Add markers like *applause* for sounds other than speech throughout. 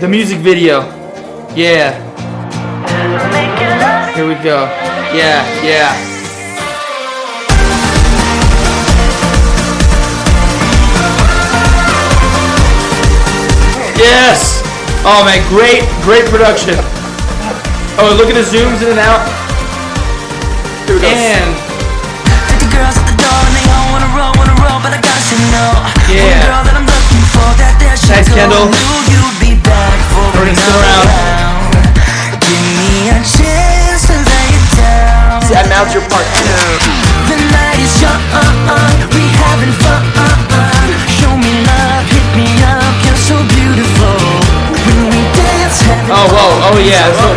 the music video. Yeah. Here we go. Yeah, yeah. Yes! Oh man, great, great production. Oh, look at the zooms in and out. Here we go. And The girls at the door and they all wanna roll, wanna roll, but I gotta say no. Yeah. One girl that I'm looking for, that there she Thanks. Kendall. Knew you'd be back for Turning still another around. Give me a chance to lay it down. See, and now's your part two. The night is young, uh-uh, we having fun. Uh-uh. Show me love, hit me up, you're so beautiful. When we dance, oh whoa, oh yeah. So-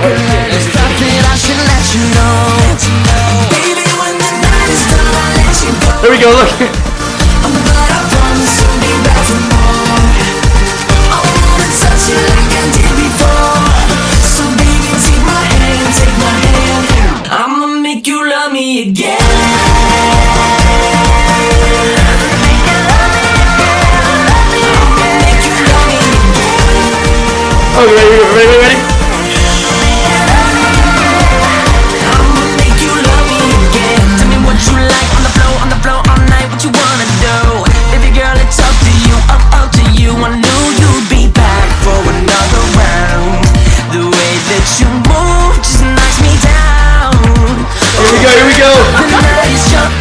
Stop it, I should let you know. Baby, when the night is done, I'll let you go. There we go. Look. *laughs* Baby girl, it's up to you, up, up to you. I knew you'd be back for another round. The way that you go. Here. The night is young,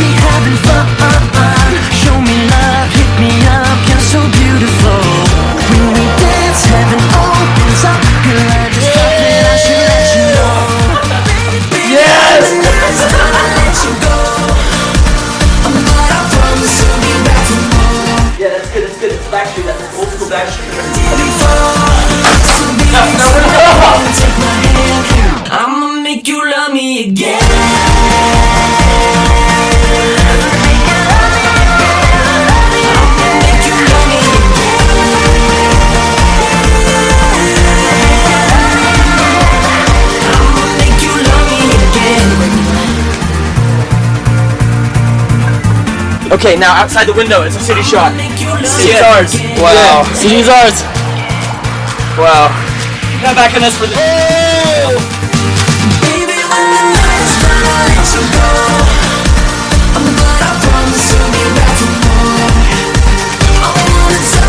we having fun. Show me love, hit me up, you're so beautiful. When we dance, heaven opens up. Girl, I just thought that I should let you know. Yes. Yeah, that's good. That's good. It's Backstreet. That's old school Backstreet. Me again. Okay, now outside the window, it's a city shot. Make you love See me it. ours. Wow. Yeah, CD's ours. Wow. Got back on us for the. Baby,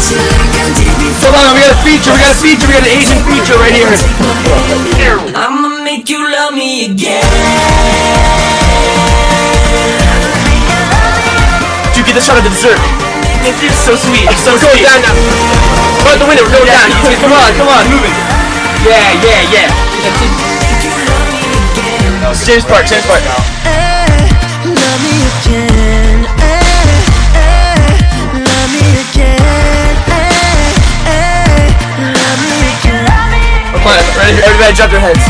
Hold on. We got a feature. We got a feature. We got an Asian feature right here. I'ma make you love me again. Dude, get the shot of the dessert. It's so sweet. It's so We're going sweet. down now. Out the window. We're going Yeah, down. come on. Come on. Moving. Yeah. Yeah. Yeah. James Park. James Park. Eh, love me again. Love me again. Love me again. Ready? Everybody, drop their heads.